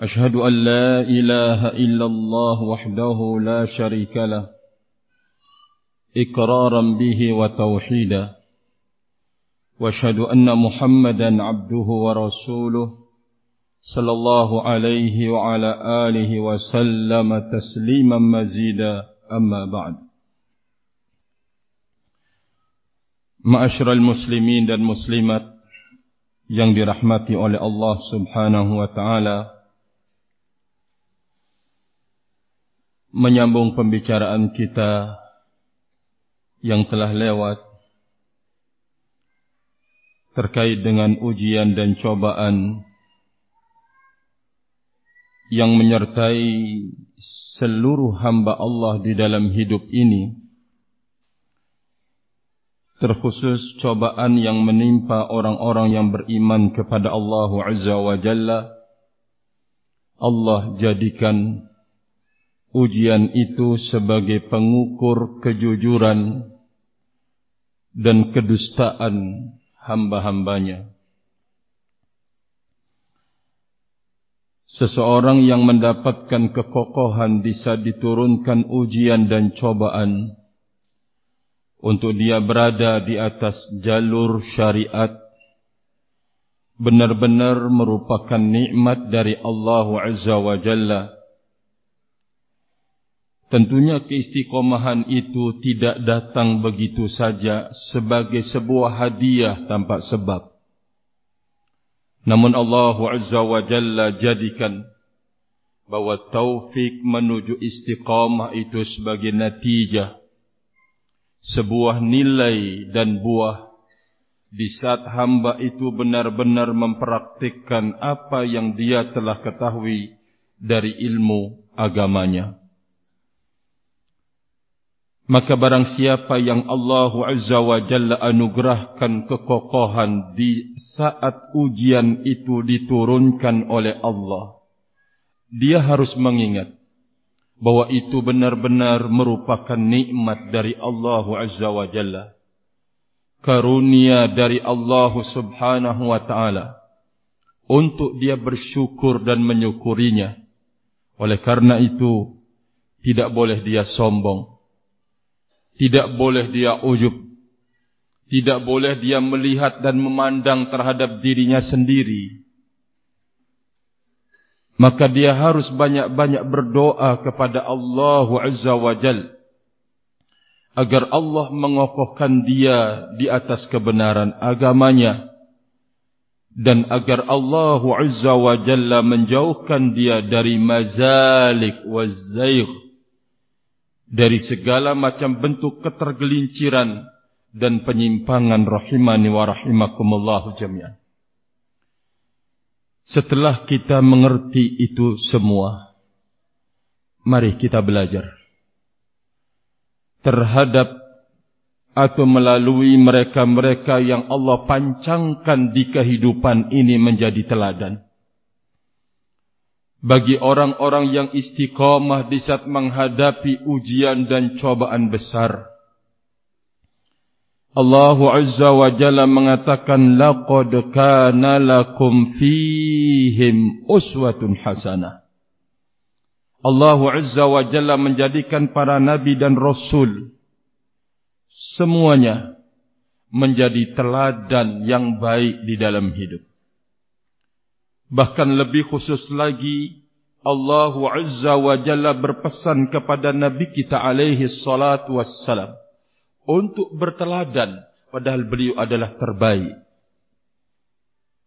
أشهد أن لا إله إلا الله وحده لا شريك له إقرارا به وتوحيدا وأشهد أن محمدا عبده ورسوله صلى الله عليه وعلى آله وسلم تسليما مزيدا. أما بعد معاشر المسلمين muslimat yang dirahmati oleh Allah Subhanahu wa taala menyambung pembicaraan kita yang telah lewat terkait dengan ujian dan cobaan yang menyertai seluruh hamba Allah di dalam hidup ini terkhusus cobaan yang menimpa orang-orang yang beriman kepada Allah Azza wa Jalla Allah jadikan ujian itu sebagai pengukur kejujuran dan kedustaan hamba-hambanya. Seseorang yang mendapatkan kekokohan bisa diturunkan ujian dan cobaan untuk dia berada di atas jalur syariat benar-benar merupakan nikmat dari Allah Azza wa Jalla Tentunya keistiqomahan itu tidak datang begitu saja sebagai sebuah hadiah tanpa sebab. Namun Allah Azza wa Jalla jadikan bahawa taufik menuju istiqamah itu sebagai natijah. Sebuah nilai dan buah di saat hamba itu benar-benar mempraktikkan apa yang dia telah ketahui dari ilmu agamanya. Maka barang siapa yang Allah Azza wa Jalla anugerahkan kekokohan di saat ujian itu diturunkan oleh Allah. Dia harus mengingat bahawa itu benar-benar merupakan nikmat dari Allah Azza wa Jalla. Karunia dari Allah Subhanahu wa Ta'ala. Untuk dia bersyukur dan menyukurinya. Oleh karena itu, tidak boleh dia sombong. Tidak boleh dia ujub. Tidak boleh dia melihat dan memandang terhadap dirinya sendiri. Maka dia harus banyak-banyak berdoa kepada Allah Azza wa Jal. Agar Allah mengokohkan dia di atas kebenaran agamanya. Dan agar Allah Azza wa Jalla menjauhkan dia dari mazalik wa zaygh dari segala macam bentuk ketergelinciran dan penyimpangan rahimani wa rahimakumullahu jami'an. Setelah kita mengerti itu semua, mari kita belajar terhadap atau melalui mereka-mereka yang Allah pancangkan di kehidupan ini menjadi teladan bagi orang-orang yang istiqamah di saat menghadapi ujian dan cobaan besar. Allah Azza wa Jalla mengatakan laqad kana lakum fihim uswatun hasanah. Allah Azza wa Jalla menjadikan para nabi dan rasul semuanya menjadi teladan yang baik di dalam hidup. Bahkan lebih khusus lagi Allah Azza wa Jalla berpesan kepada Nabi kita alaihi salatu wassalam untuk berteladan padahal beliau adalah terbaik.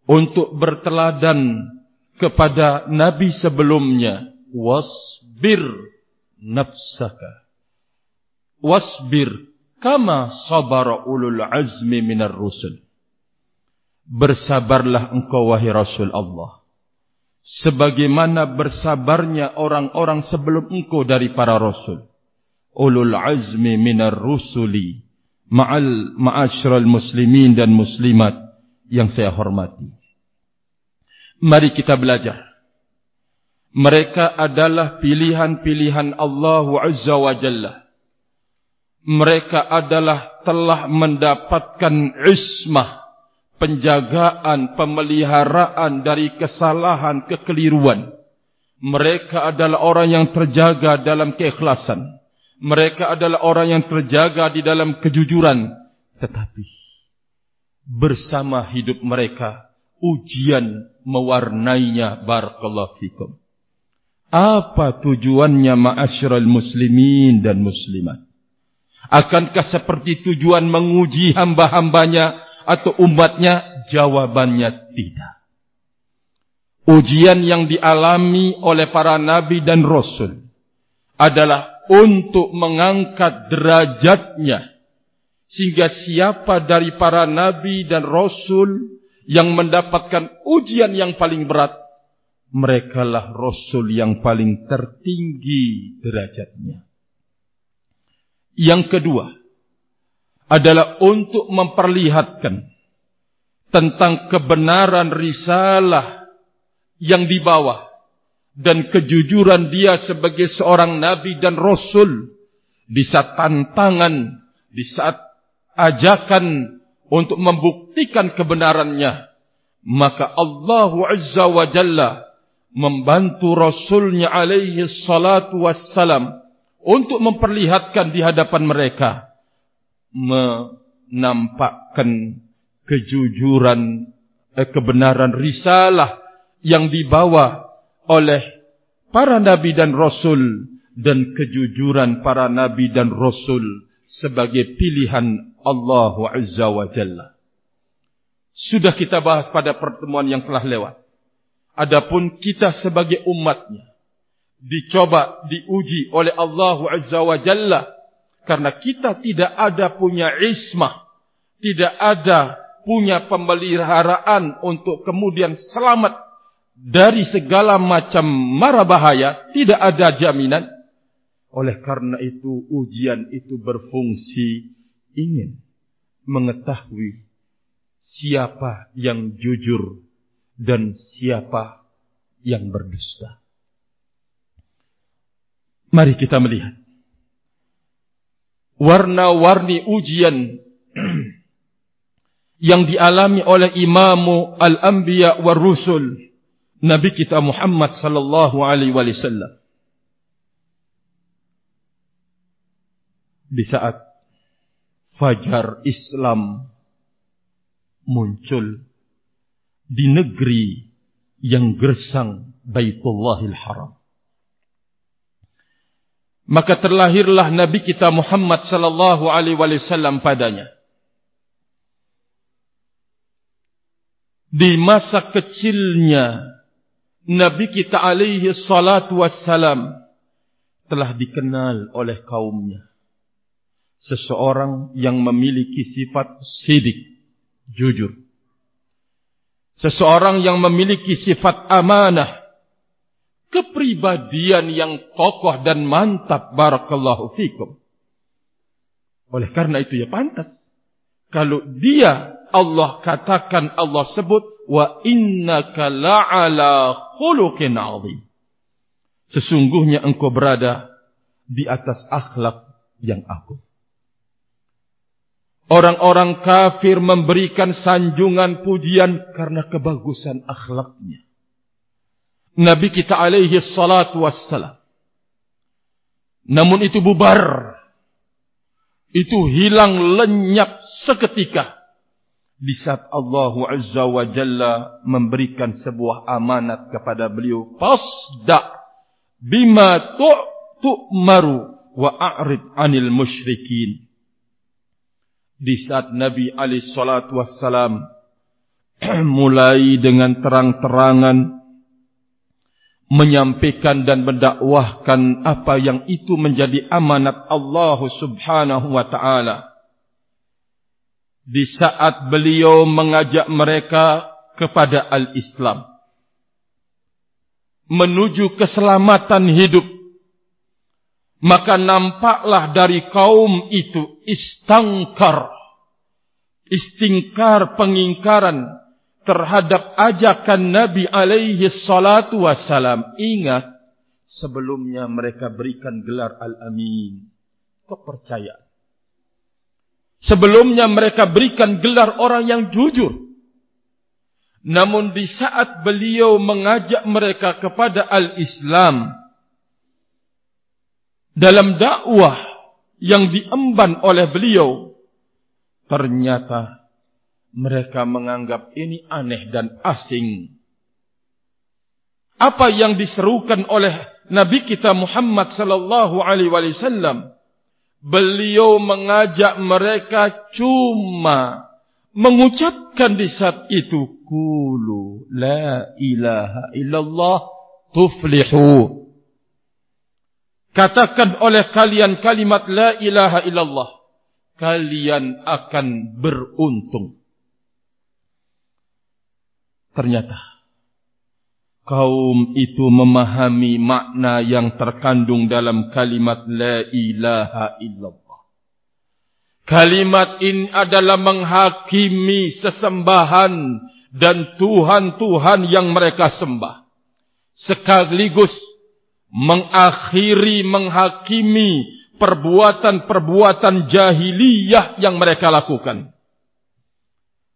Untuk berteladan kepada Nabi sebelumnya wasbir nafsaka wasbir kama sabara ulul azmi minar rusul bersabarlah engkau wahai Rasul Allah. Sebagaimana bersabarnya orang-orang sebelum engkau dari para Rasul. ulul azmi minar rusuli ma'al ma'asyiral muslimin dan muslimat yang saya hormati. Mari kita belajar. Mereka adalah pilihan-pilihan Allah Azza wa Jalla. Mereka adalah telah mendapatkan ismah, penjagaan, pemeliharaan dari kesalahan, kekeliruan. Mereka adalah orang yang terjaga dalam keikhlasan. Mereka adalah orang yang terjaga di dalam kejujuran. Tetapi bersama hidup mereka, ujian mewarnainya. Barakallahu fikum. Apa tujuannya ma'asyiral muslimin dan muslimat? Akankah seperti tujuan menguji hamba-hambanya atau umatnya? Jawabannya tidak. Ujian yang dialami oleh para nabi dan rasul adalah untuk mengangkat derajatnya. Sehingga siapa dari para nabi dan rasul yang mendapatkan ujian yang paling berat, mereka lah Rasul yang paling tertinggi derajatnya. Yang kedua adalah untuk memperlihatkan tentang kebenaran risalah yang dibawa dan kejujuran dia sebagai seorang nabi dan rasul di saat tantangan, di saat ajakan untuk membuktikan kebenarannya, maka Allah Azza wa Jalla membantu Rasulnya alaihi salatu wassalam untuk memperlihatkan di hadapan mereka menampakkan kejujuran eh, kebenaran risalah yang dibawa oleh para nabi dan rasul dan kejujuran para nabi dan rasul sebagai pilihan Allah Azza wa Jalla. Sudah kita bahas pada pertemuan yang telah lewat. Adapun kita sebagai umatnya dicoba diuji oleh Allah Azza wa Jalla karena kita tidak ada punya ismah, tidak ada punya pemeliharaan untuk kemudian selamat dari segala macam mara bahaya, tidak ada jaminan. Oleh karena itu ujian itu berfungsi ingin mengetahui siapa yang jujur dan siapa yang berdusta. Mari kita melihat warna-warni ujian yang dialami oleh Imam Al-Anbiya wa Rusul Nabi kita Muhammad sallallahu alaihi wasallam. Di saat fajar Islam muncul di negeri yang gersang Baitullahil Haram. Maka terlahirlah Nabi kita Muhammad sallallahu alaihi wasallam padanya. Di masa kecilnya Nabi kita alaihi salatu wassalam telah dikenal oleh kaumnya. Seseorang yang memiliki sifat sidik, jujur seseorang yang memiliki sifat amanah, kepribadian yang kokoh dan mantap, barakallahu fikum. Oleh karena itu ya pantas. Kalau dia Allah katakan Allah sebut wa innaka la'ala khuluqin 'azim. Sesungguhnya engkau berada di atas akhlak yang agung. Orang-orang kafir memberikan sanjungan pujian karena kebagusan akhlaknya. Nabi kita alaihi salatu wassalam. Namun itu bubar. Itu hilang lenyap seketika. Di saat Allah Azza wa Jalla memberikan sebuah amanat kepada beliau. Fasda' bima tu'maru wa a'rid anil musyrikin di saat Nabi Ali Shallallahu Wasallam mulai dengan terang-terangan menyampaikan dan mendakwahkan apa yang itu menjadi amanat Allah Subhanahu wa taala. Di saat beliau mengajak mereka kepada al-Islam. Menuju keselamatan hidup. Maka nampaklah dari kaum itu istangkar istingkar pengingkaran terhadap ajakan Nabi alaihi salatu wassalam. Ingat sebelumnya mereka berikan gelar al-amin. Kepercayaan. Sebelumnya mereka berikan gelar orang yang jujur. Namun di saat beliau mengajak mereka kepada al-islam dalam dakwah yang diemban oleh beliau ternyata mereka menganggap ini aneh dan asing apa yang diserukan oleh nabi kita Muhammad sallallahu alaihi wasallam beliau mengajak mereka cuma mengucapkan di saat itu qulu la ilaha illallah tuflihu Katakan oleh kalian kalimat la ilaha illallah. Kalian akan beruntung. Ternyata. Kaum itu memahami makna yang terkandung dalam kalimat la ilaha illallah. Kalimat ini adalah menghakimi sesembahan dan Tuhan-Tuhan yang mereka sembah. Sekaligus mengakhiri, menghakimi perbuatan-perbuatan jahiliyah yang mereka lakukan.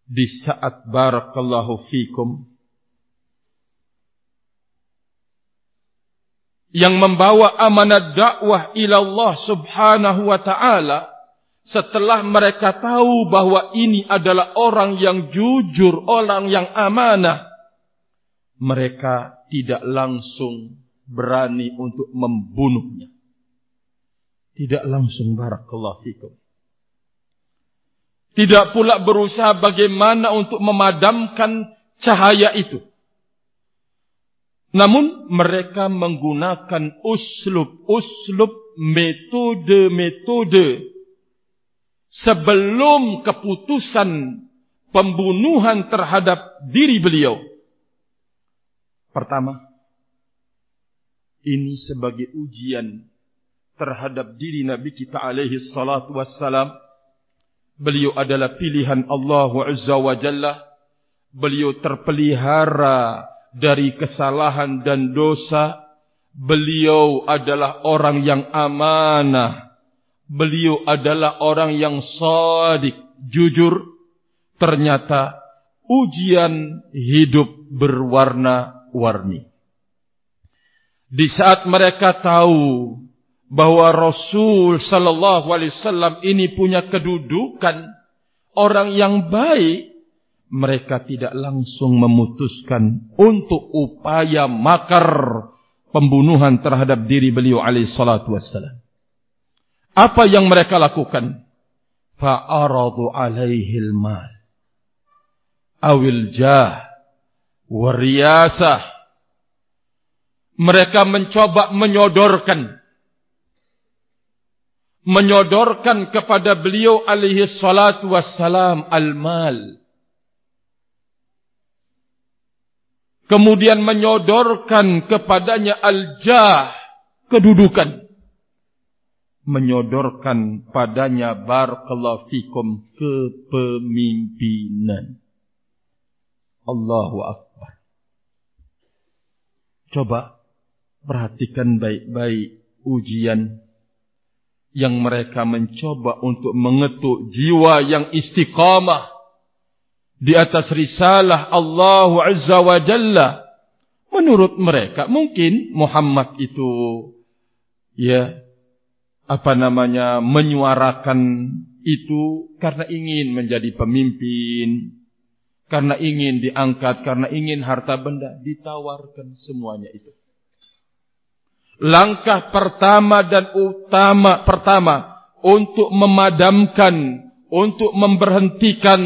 Di saat barakallahu fikum yang membawa amanat dakwah ila Allah Subhanahu wa taala setelah mereka tahu bahwa ini adalah orang yang jujur, orang yang amanah mereka tidak langsung berani untuk membunuhnya. Tidak langsung barakallahu fikum. Tidak pula berusaha bagaimana untuk memadamkan cahaya itu. Namun mereka menggunakan uslub-uslub metode-metode sebelum keputusan pembunuhan terhadap diri beliau. Pertama, ini sebagai ujian terhadap diri Nabi kita alaihi salatu wassalam. Beliau adalah pilihan Allah Azza wa Jalla. Beliau terpelihara dari kesalahan dan dosa. Beliau adalah orang yang amanah. Beliau adalah orang yang sadik, jujur. Ternyata ujian hidup berwarna-warni. Di saat mereka tahu bahwa Rasul sallallahu alaihi wasallam ini punya kedudukan orang yang baik, mereka tidak langsung memutuskan untuk upaya makar pembunuhan terhadap diri beliau alaihi salatu wasallam. Apa yang mereka lakukan? Fa'aradu alaihi al-mal. Awil jah. Wariyasah mereka mencoba menyodorkan menyodorkan kepada beliau alaihi salatu wassalam al-mal. Kemudian menyodorkan kepadanya al-jah kedudukan. Menyodorkan padanya barakallahu fikum kepemimpinan. Allahu akbar. Coba perhatikan baik-baik ujian yang mereka mencoba untuk mengetuk jiwa yang istiqamah di atas risalah Allah Azza wa Jalla. Menurut mereka mungkin Muhammad itu ya apa namanya menyuarakan itu karena ingin menjadi pemimpin, karena ingin diangkat, karena ingin harta benda, ditawarkan semuanya itu langkah pertama dan utama pertama untuk memadamkan untuk memberhentikan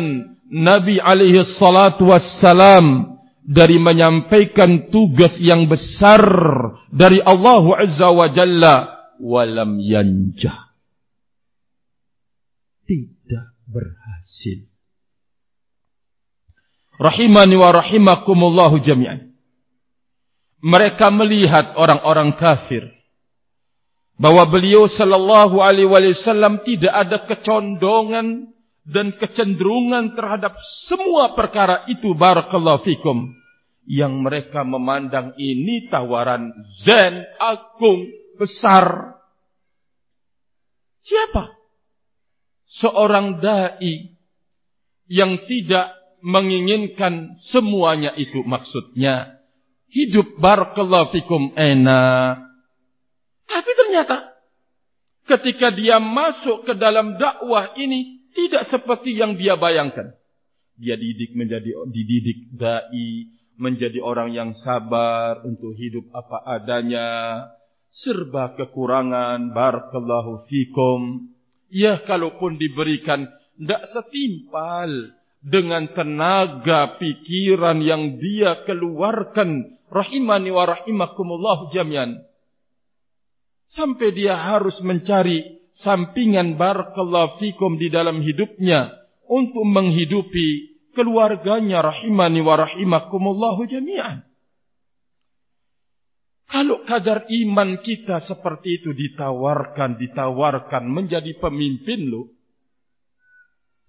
Nabi alaihi salatu wassalam dari menyampaikan tugas yang besar dari Allah azza wa jalla walam yanjah. Tidak berhasil. Rahimani wa rahimakumullahu jami'an mereka melihat orang-orang kafir. bahwa beliau sallallahu alaihi wasallam tidak ada kecondongan dan kecenderungan terhadap semua perkara itu barakallahu fikum yang mereka memandang ini tawaran zen agung besar. Siapa? Seorang dai yang tidak menginginkan semuanya itu maksudnya hidup barakallahu fikum enak tapi ternyata ketika dia masuk ke dalam dakwah ini tidak seperti yang dia bayangkan. Dia didik menjadi dididik dai, menjadi orang yang sabar untuk hidup apa adanya, serba kekurangan, barakallahu fikum. Ya kalaupun diberikan tidak setimpal dengan tenaga pikiran yang dia keluarkan rahimani wa rahimakumullah jami'an. Sampai dia harus mencari sampingan barakallahu fikum di dalam hidupnya untuk menghidupi keluarganya rahimani wa rahimakumullahu jami'an. Kalau kadar iman kita seperti itu ditawarkan, ditawarkan menjadi pemimpin lo,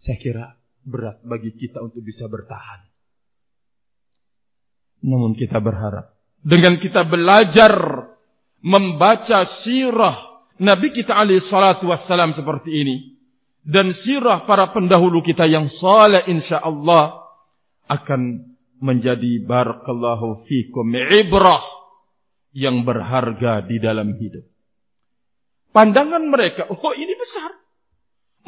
saya kira berat bagi kita untuk bisa bertahan. Namun kita berharap dengan kita belajar membaca sirah Nabi kita alaihi salatu wassalam seperti ini dan sirah para pendahulu kita yang saleh insyaallah akan menjadi barakallahu fikum ibrah yang berharga di dalam hidup. Pandangan mereka, oh ini besar.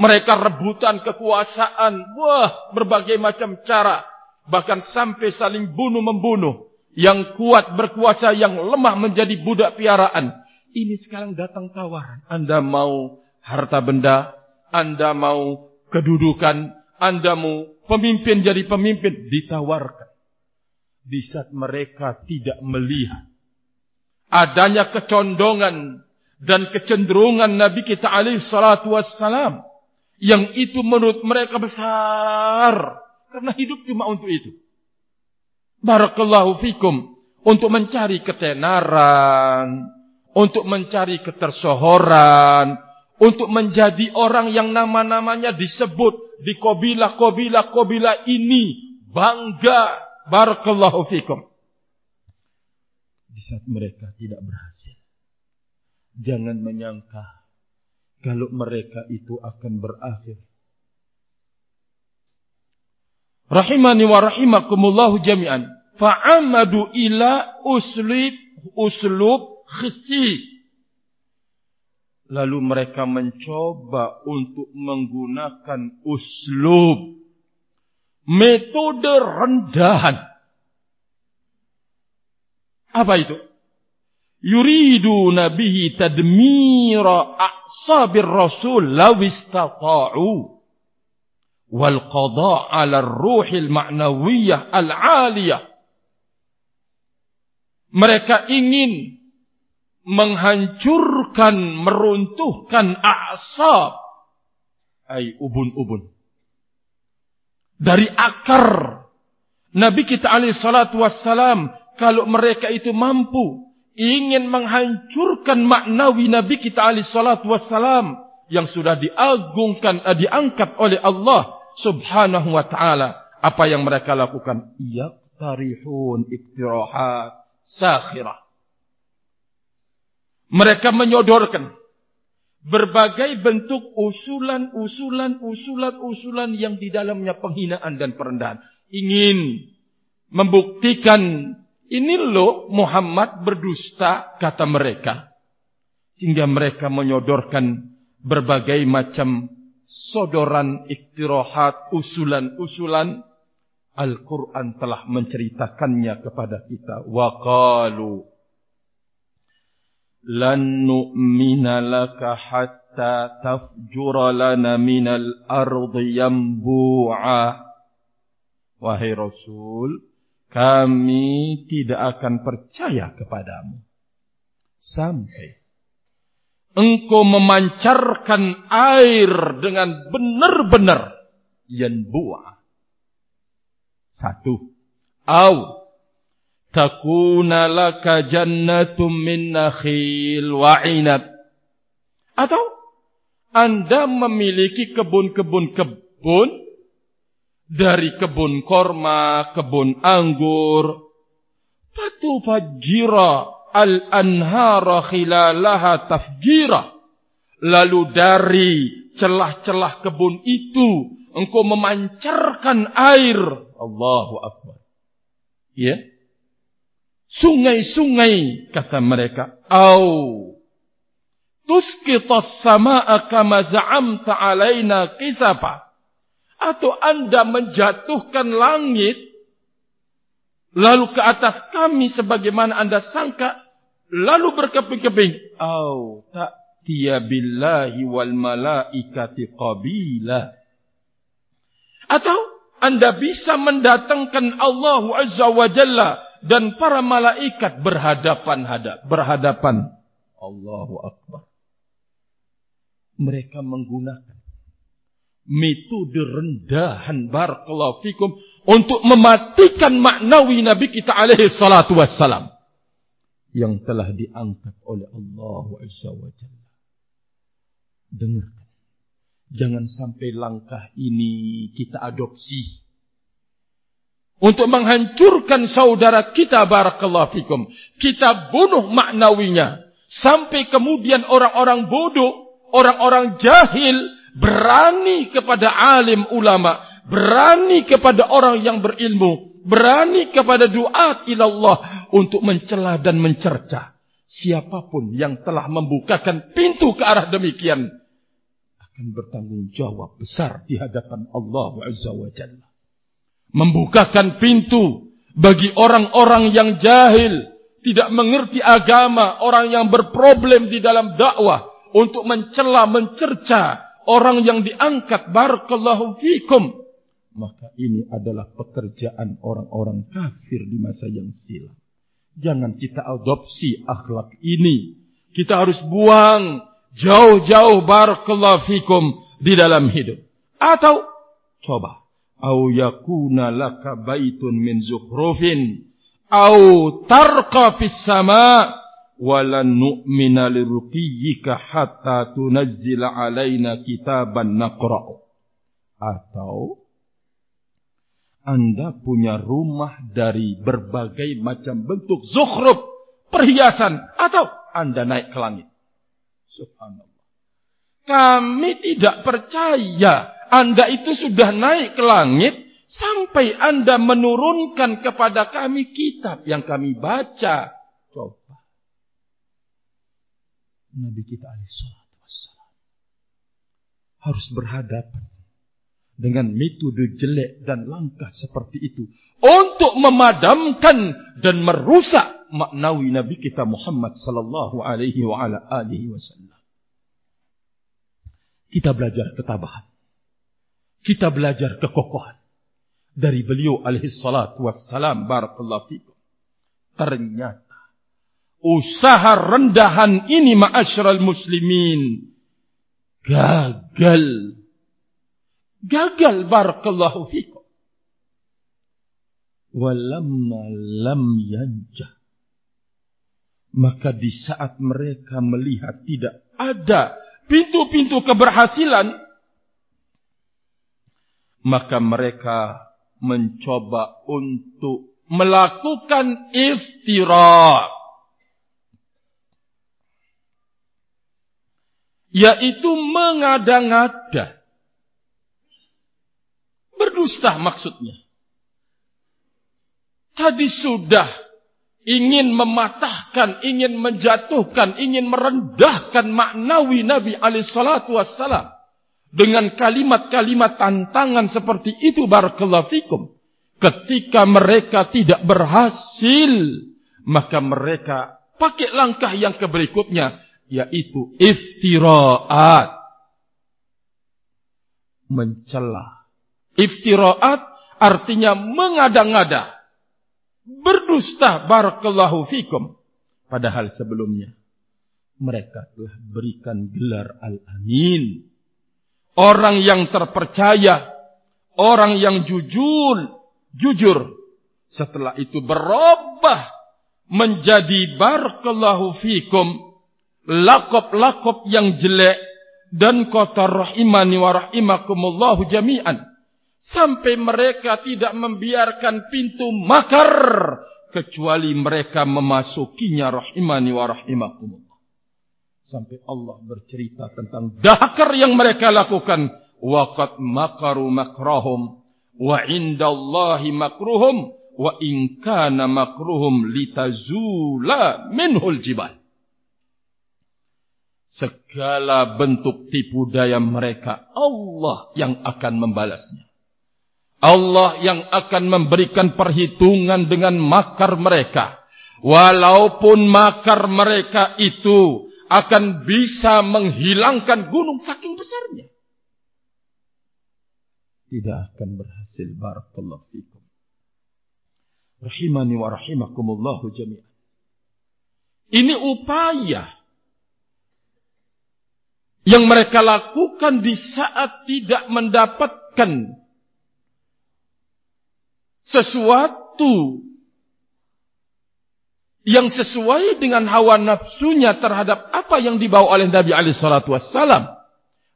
Mereka rebutan kekuasaan, wah berbagai macam cara, bahkan sampai saling bunuh membunuh. Yang kuat berkuasa, yang lemah menjadi budak piaraan. Ini sekarang datang tawaran. Anda mau harta benda, Anda mau kedudukan, Anda mau pemimpin jadi pemimpin, ditawarkan. Di saat mereka tidak melihat adanya kecondongan dan kecenderungan Nabi kita alaihi salatu wassalam yang itu menurut mereka besar karena hidup cuma untuk itu. Barakallahu fikum untuk mencari ketenaran, untuk mencari ketersohoran, untuk menjadi orang yang nama-namanya disebut di kobilah-kobilah-kobilah ini bangga barakallahu fikum. Di saat mereka tidak berhasil, jangan menyangka kalau mereka itu akan berakhir. Rahimani wa rahimakumullahu jami'an. Fa'amadu ila uslub uslub khusus. Lalu mereka mencoba untuk menggunakan uslub. Metode rendahan. Apa itu? Yuridu nabihi tadmira a'sabir rasul lawistata'u. Wal qada' ala ruhil ma'nawiyah al-aliyah. Mereka ingin menghancurkan, meruntuhkan asap. Ay ubun-ubun. Dari akar. Nabi kita alaihi salatu wassalam. Kalau mereka itu mampu. Ingin menghancurkan maknawi Nabi kita alaihi salatu wassalam. Yang sudah diagungkan, eh, diangkat oleh Allah subhanahu wa ta'ala. Apa yang mereka lakukan? Yaktarihun iktirahat sakhirah mereka menyodorkan berbagai bentuk usulan, usulan, usulan, usulan yang di dalamnya penghinaan dan perendahan. Ingin membuktikan ini loh Muhammad berdusta kata mereka. Sehingga mereka menyodorkan berbagai macam sodoran iktirohat, usulan-usulan. Al-Quran telah menceritakannya kepada kita. Wa qalu lan nu'mina laka hatta tafjura lana minal ardi yambu'a wahai rasul kami tidak akan percaya kepadamu sampai engkau memancarkan air dengan benar-benar. Yanbu'a satu. Au. Takuna laka jannatum min nakhil wa inab. Atau anda memiliki kebun-kebun kebun dari kebun korma, kebun anggur. Fatu fajira al-anhara khilalaha tafjira. Lalu dari celah-celah kebun itu engkau memancarkan air. Allahu Akbar. Ya. Sungai-sungai kata mereka. Au. Tusqitas sama'a kama za'amta alaina kisapa. Atau anda menjatuhkan langit. Lalu ke atas kami sebagaimana anda sangka. Lalu berkeping-keping. Au. Ta'tiya billahi wal malaikati qabila. Atau anda bisa mendatangkan Allah Azza wa Jalla dan para malaikat berhadapan hadap berhadapan Allahu Akbar. Mereka menggunakan metode rendahan barakallahu fikum untuk mematikan maknawi Nabi kita alaihi salatu wassalam yang telah diangkat oleh Allah Azza wa Jalla. Dengarkan. Jangan sampai langkah ini kita adopsi untuk menghancurkan saudara kita barakallahu fikum. Kita bunuh maknawinya. Sampai kemudian orang-orang bodoh, orang-orang jahil berani kepada alim ulama. Berani kepada orang yang berilmu. Berani kepada doa ilallah untuk mencela dan mencerca. Siapapun yang telah membukakan pintu ke arah demikian. Akan bertanggung jawab besar di hadapan Allah Azza wa Jalla membukakan pintu bagi orang-orang yang jahil, tidak mengerti agama, orang yang berproblem di dalam dakwah untuk mencela, mencerca orang yang diangkat barakallahu fikum. Maka ini adalah pekerjaan orang-orang kafir di masa yang silam. Jangan kita adopsi akhlak ini. Kita harus buang jauh-jauh barakallahu fikum di dalam hidup. Atau coba au yakuna laka baitun min zukhrufin au tarqa fis sama wala nu'mina liruqiyyika hatta tunazzila alaina kitaban naqra atau anda punya rumah dari berbagai macam bentuk zukhruf perhiasan atau anda naik ke langit subhanallah kami tidak percaya anda itu sudah naik ke langit sampai anda menurunkan kepada kami kitab yang kami baca. Coba. Nabi kita alaihissalatu wassalam harus berhadapan dengan metode jelek dan langkah seperti itu. Untuk memadamkan dan merusak maknawi Nabi kita Muhammad sallallahu alaihi wa ala alihi wasallam. Kita belajar ketabahan. Kita belajar kekokohan. Dari beliau alaihi salatu wassalam barakallahu fikum. Ternyata usaha rendahan ini ma'asyiral muslimin gagal gagal barakallahu fikum. Walamma lam yanjah. Maka di saat mereka melihat tidak ada pintu-pintu keberhasilan maka mereka mencoba untuk melakukan iftira yaitu mengada-ngada berdusta maksudnya. Tadi sudah ingin mematahkan ingin menjatuhkan ingin merendahkan maknawi Nabi wassalam dengan kalimat-kalimat tantangan seperti itu barakallahu fikum. Ketika mereka tidak berhasil maka mereka pakai langkah yang keberikutnya yaitu iftiraat. Mencela iftiraat artinya mengada-ngada berdusta barakallahu fikum padahal sebelumnya mereka telah berikan gelar al-amin orang yang terpercaya, orang yang jujur, jujur. Setelah itu berubah menjadi barakallahu fikum. lakop-lakop yang jelek dan kotor rahimani wa rahimakumullahu jami'an sampai mereka tidak membiarkan pintu makar kecuali mereka memasukinya rahimani wa rahimakumullah. Sampai Allah bercerita tentang dahakar yang mereka lakukan. Waqad makaru makrahum wa indallahi makruhum wa in kana makruhum litazula minhul jibal. Segala bentuk tipu daya mereka Allah yang akan membalasnya Allah yang akan memberikan perhitungan dengan makar mereka. Walaupun makar mereka itu akan bisa menghilangkan gunung saking besarnya. Tidak akan berhasil. Barakallahu fikum. Rahimani wa rahimakumullahu jami'an. Ini upaya yang mereka lakukan di saat tidak mendapatkan sesuatu yang sesuai dengan hawa nafsunya terhadap apa yang dibawa oleh Nabi Shallallahu Wasallam.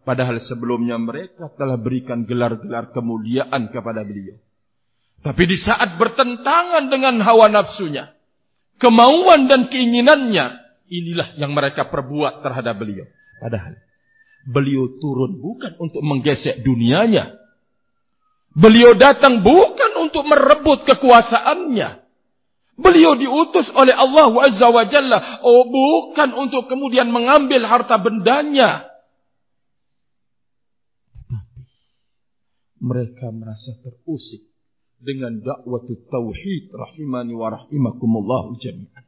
Padahal sebelumnya mereka telah berikan gelar-gelar kemuliaan kepada beliau. Tapi di saat bertentangan dengan hawa nafsunya, kemauan dan keinginannya, inilah yang mereka perbuat terhadap beliau. Padahal Beliau turun bukan untuk menggesek dunianya. Beliau datang bukan untuk merebut kekuasaannya. Beliau diutus oleh Allah Azza wa Jalla. Oh bukan untuk kemudian mengambil harta bendanya. Mereka merasa terusik dengan dakwah tauhid rahimani wa rahimakumullah jami'an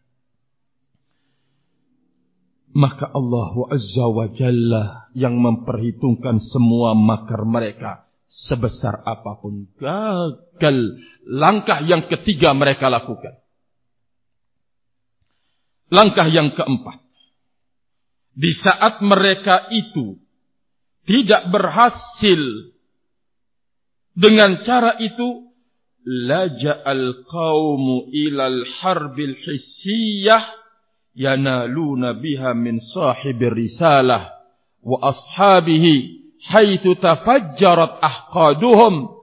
maka Allah Azza wa Jalla yang memperhitungkan semua makar mereka sebesar apapun gagal langkah yang ketiga mereka lakukan. Langkah yang keempat. Di saat mereka itu tidak berhasil dengan cara itu laja'al qaumu ilal harbil hissiyah yanaluna biha min sahibir risalah wa ashabihi haitsu tafajjarat ahqaduhum.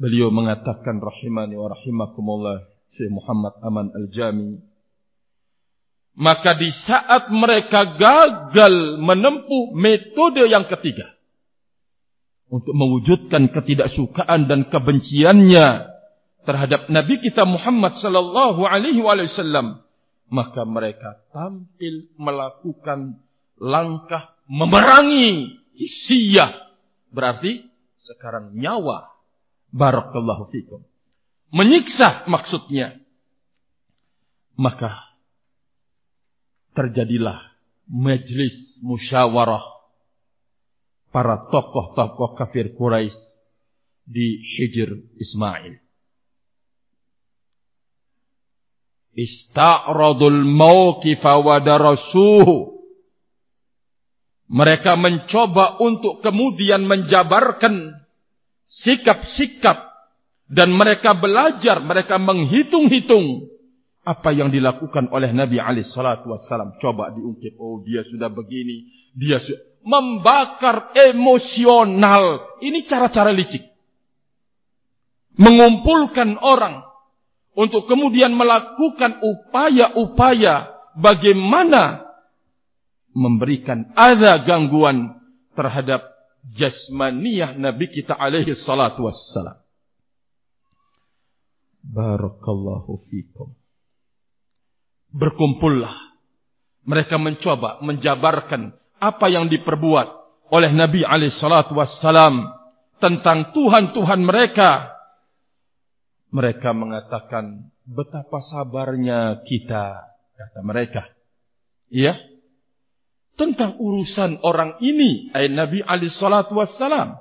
Beliau mengatakan rahimani wa rahimakumullah Syekh Muhammad Aman Al-Jami. Maka di saat mereka gagal menempuh metode yang ketiga untuk mewujudkan ketidaksukaan dan kebenciannya terhadap Nabi kita Muhammad sallallahu alaihi wasallam maka mereka tampil melakukan langkah memerangi hisiyah. Berarti sekarang nyawa. Barakallahu fikum. Menyiksa maksudnya. Maka terjadilah majlis musyawarah para tokoh-tokoh kafir Quraisy di Hijr Ismail. ista'radul mawqifa wa darasuhu mereka mencoba untuk kemudian menjabarkan sikap-sikap dan mereka belajar mereka menghitung-hitung apa yang dilakukan oleh Nabi Ali Shallallahu Wasallam coba diungkit oh dia sudah begini dia sudah membakar emosional. Ini cara-cara licik. Mengumpulkan orang untuk kemudian melakukan upaya-upaya bagaimana memberikan ada gangguan terhadap jasmaniyah Nabi kita alaihi salatu wassalam. Barakallahu fikum. Berkumpullah. Mereka mencoba menjabarkan apa yang diperbuat oleh Nabi alaihi salatu wassalam tentang Tuhan-Tuhan mereka mereka mengatakan betapa sabarnya kita kata mereka ya tentang urusan orang ini ayat Nabi Ali Shallallahu Wasallam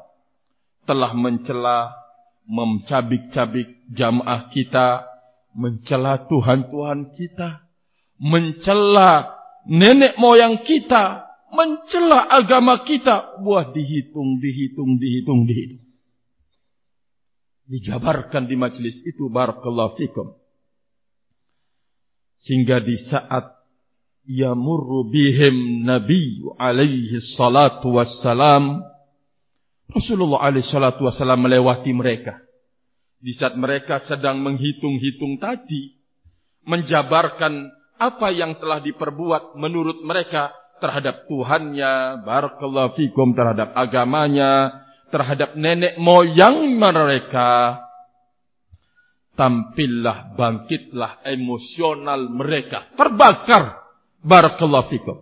telah mencela mencabik-cabik jamaah kita mencela Tuhan-Tuhan kita mencela nenek moyang kita mencela agama kita. Buah dihitung dihitung dihitung dihitung. Dijabarkan di majlis itu barakallahu fikum. Sehingga di saat yamurru bihim nabi alaihi salatu wassalam Rasulullah alaihi salatu wassalam melewati mereka di saat mereka sedang menghitung-hitung tadi menjabarkan apa yang telah diperbuat menurut mereka terhadap Tuhannya, barakallahu fikum terhadap agamanya, terhadap nenek moyang mereka. Tampillah, bangkitlah emosional mereka. Terbakar. Barakallahu fikum.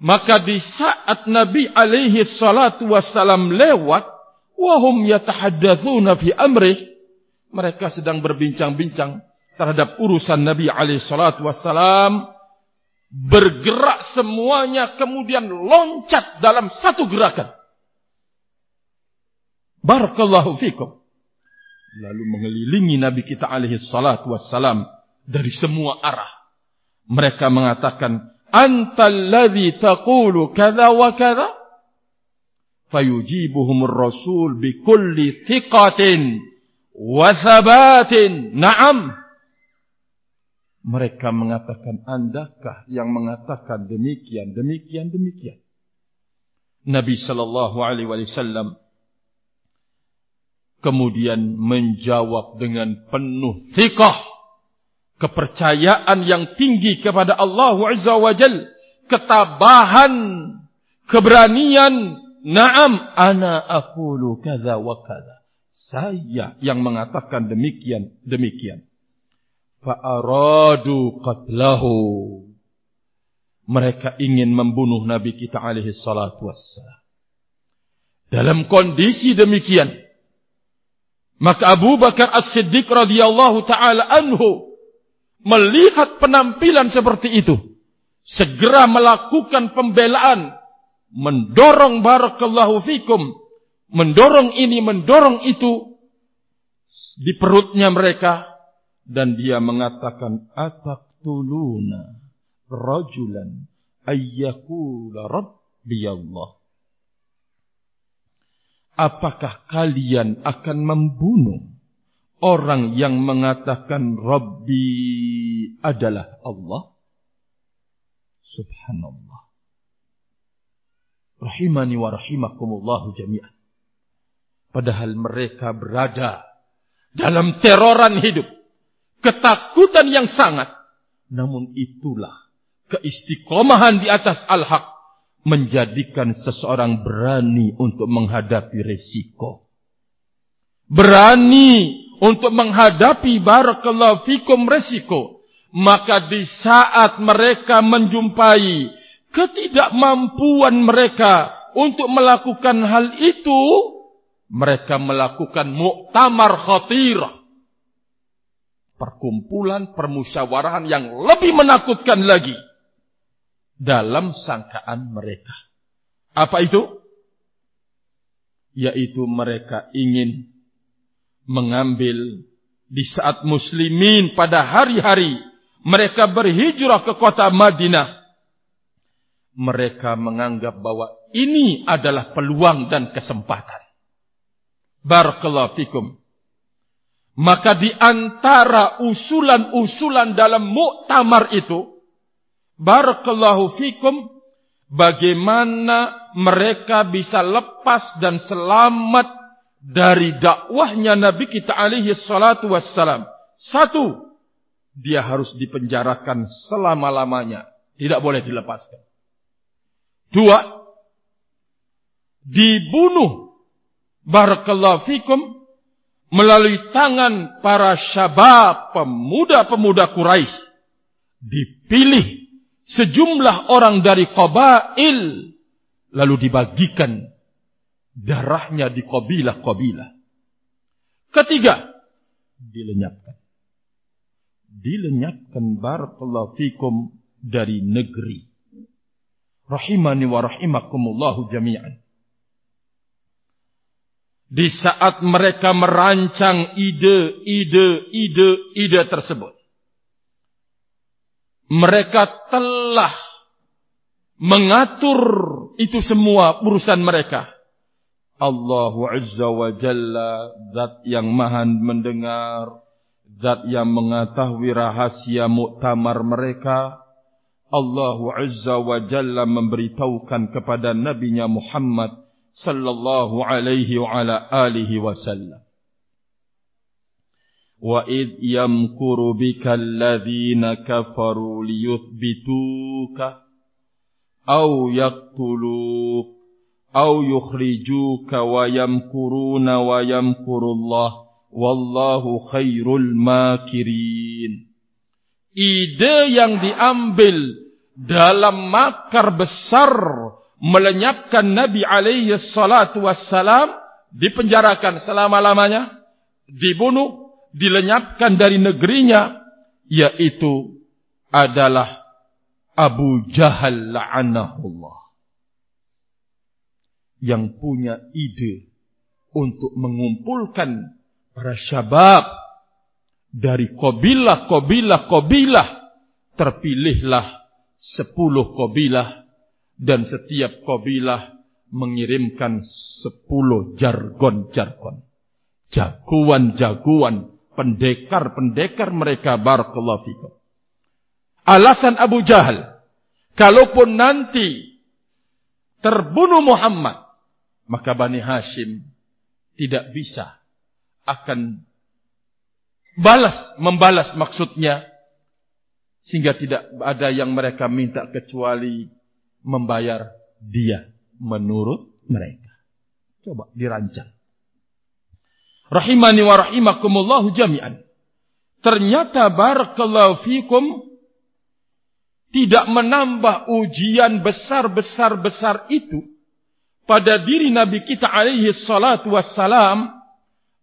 Maka di saat Nabi alaihi salatu wassalam lewat, wahum yatahaddathuna fi amrih, mereka sedang berbincang-bincang terhadap urusan Nabi alaihi salatu wassalam, bergerak semuanya kemudian loncat dalam satu gerakan. Barakallahu fikum lalu mengelilingi Nabi kita alaihi salatu wassalam dari semua arah. Mereka mengatakan, Anta alladhi taqulu kada wa kada? Fayujibuhum rasul bi kulli thiqatin wa thabatin. Naam. Mereka mengatakan, Andakah yang mengatakan demikian, demikian, demikian. Nabi sallallahu alaihi wasallam kemudian menjawab dengan penuh thiqah kepercayaan yang tinggi kepada Allah Azza wa Jal. Ketabahan keberanian. Na'am ana aqulu kadza wa kadza saya yang mengatakan demikian demikian. Fa aradu qatlahu. Mereka ingin membunuh nabi kita alaihi salatu dalam kondisi demikian Maka Abu Bakar As-Siddiq radhiyallahu taala anhu melihat penampilan seperti itu, segera melakukan pembelaan, mendorong barakallahu fikum, mendorong ini, mendorong itu di perutnya mereka dan dia mengatakan ataqtuluna rajulan ayyakula rabbi Allah. Apakah kalian akan membunuh orang yang mengatakan Rabbi adalah Allah? Subhanallah. Rahimani wa rahimakumullahu jami'an. Padahal mereka berada dalam teroran hidup. Ketakutan yang sangat. Namun itulah keistiqomahan di atas al-haq menjadikan seseorang berani untuk menghadapi resiko. Berani untuk menghadapi barakallahu fikum resiko. Maka di saat mereka menjumpai ketidakmampuan mereka untuk melakukan hal itu, mereka melakukan muktamar khatirah. Perkumpulan permusyawarahan yang lebih menakutkan lagi dalam sangkaan mereka. Apa itu? Yaitu mereka ingin mengambil di saat muslimin pada hari-hari mereka berhijrah ke kota Madinah. Mereka menganggap bahwa ini adalah peluang dan kesempatan. Barakallahu fikum. Maka di antara usulan-usulan dalam muktamar itu, Barakallahu fikum bagaimana mereka bisa lepas dan selamat dari dakwahnya Nabi kita alaihi salatu wassalam. Satu, dia harus dipenjarakan selama-lamanya. Tidak boleh dilepaskan. Dua, dibunuh barakallahu fikum melalui tangan para syabab pemuda-pemuda Quraisy dipilih sejumlah orang dari Qabail lalu dibagikan darahnya di kabilah-kabilah. Ketiga, dilenyapkan. Dilenyapkan barakallahu fikum dari negeri. Rahimani wa rahimakumullahu jami'an. Di saat mereka merancang ide, ide, ide, ide tersebut mereka telah mengatur itu semua urusan mereka. Allah Azza wa Jalla, zat yang maha mendengar, zat yang mengetahui rahasia muktamar mereka, Allah Azza wa Jalla memberitahukan kepada Nabi Muhammad sallallahu alaihi wa ala alihi wasallam. Wa id yamkuru bika alladhina kafaru liyuthbituka aw yaqtuluk yukhrijuka wa yamkuruna wa yamkurullah wallahu khairul makirin ide yang diambil dalam makar besar melenyapkan Nabi alaihi salatu wassalam dipenjarakan selama-lamanya dibunuh dilenyapkan dari negerinya yaitu adalah Abu Jahal la'anahullah yang punya ide untuk mengumpulkan para syabab dari kabilah-kabilah kabilah terpilihlah sepuluh kabilah dan setiap kabilah mengirimkan sepuluh jargon-jargon. Jagoan-jagoan pendekar-pendekar mereka barakallahu fikum. Alasan Abu Jahal kalaupun nanti terbunuh Muhammad maka Bani Hashim tidak bisa akan balas membalas maksudnya sehingga tidak ada yang mereka minta kecuali membayar dia menurut mereka. Coba dirancang. Rahimani wa rahimakumullah jami'an. Ternyata barakallahu fikum tidak menambah ujian besar-besar besar itu pada diri Nabi kita alaihi salatu wassalam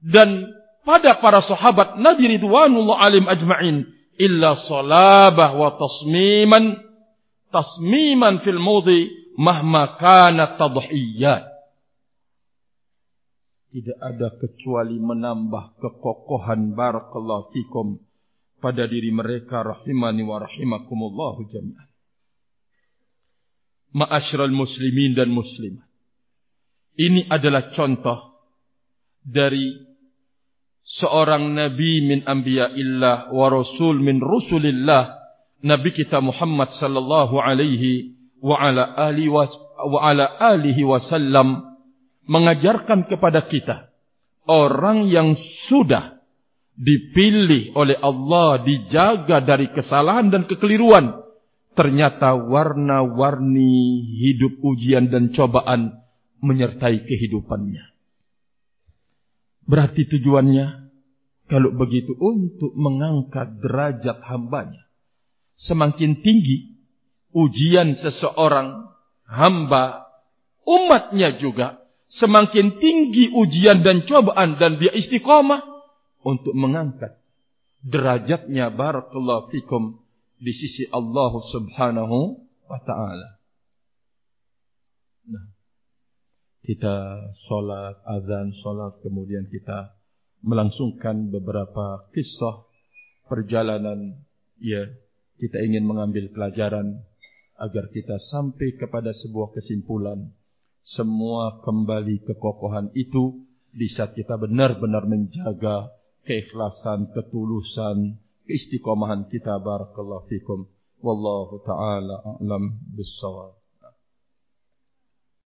dan pada para sahabat Nabi Ridwanullah alim ajma'in illa salabah wa tasmiman tasmiman fil mudi mahma kana tadhiyat tidak ada kecuali menambah kekokohan barakallahu fikum pada diri mereka rahimani wa rahimakumullah jami'an. Ma'asyiral muslimin dan muslimat ini adalah contoh dari seorang nabi min anbiya illah wa rasul min rusulillah nabi kita Muhammad sallallahu alaihi wa ala alihi wa, wa ala alihi wasallam mengajarkan kepada kita orang yang sudah dipilih oleh Allah dijaga dari kesalahan dan kekeliruan ternyata warna-warni hidup ujian dan cobaan menyertai kehidupannya Berarti tujuannya kalau begitu untuk mengangkat derajat hambanya. Semakin tinggi ujian seseorang hamba umatnya juga semakin tinggi ujian dan cobaan dan dia istiqamah untuk mengangkat derajatnya barakallahu fikum di sisi Allah Subhanahu wa taala. Kita solat, azan, solat, kemudian kita melangsungkan beberapa kisah perjalanan. Ya, kita ingin mengambil pelajaran agar kita sampai kepada sebuah kesimpulan. Semua kembali kekokohan itu di saat kita benar-benar menjaga keikhlasan, ketulusan, keistiqomahan kita. Barakallahu fikum. Wallahu ta'ala a'lam bisawab.